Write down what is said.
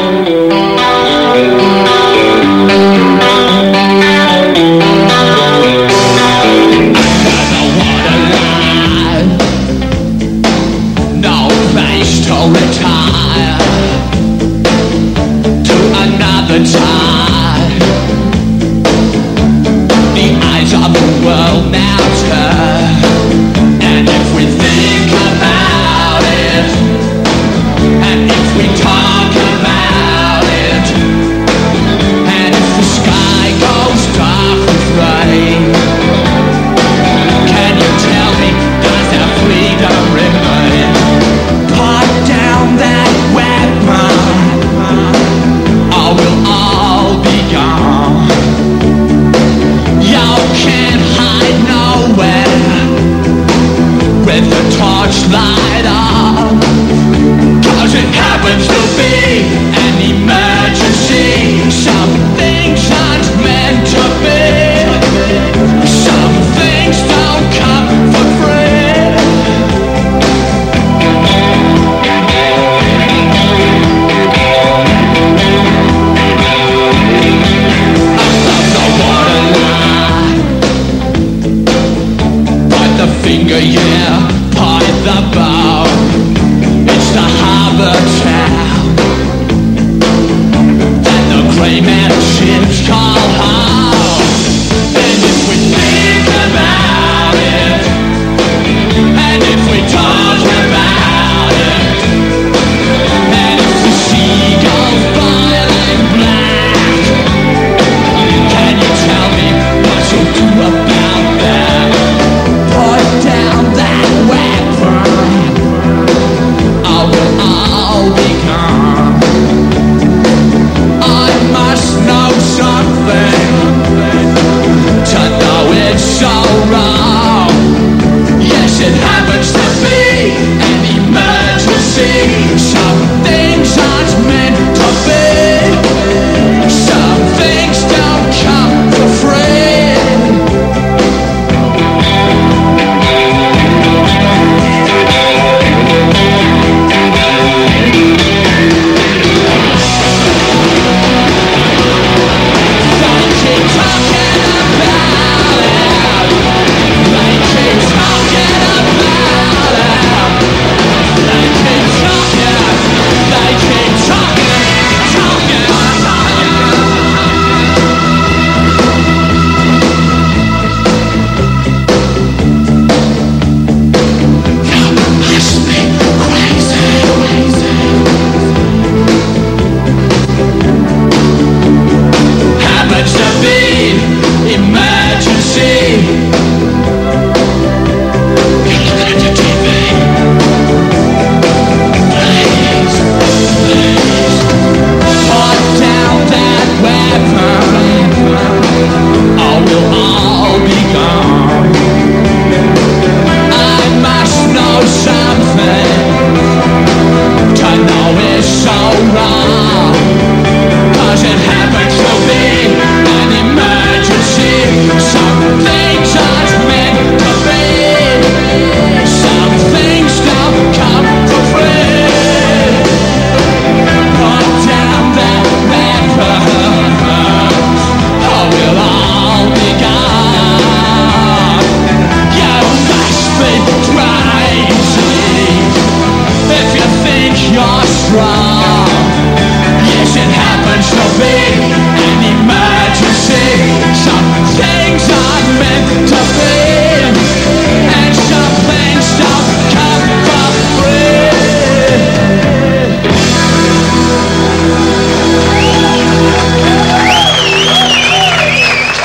Thank finger, yeah, hide the bar. wrong Yes, it happened so big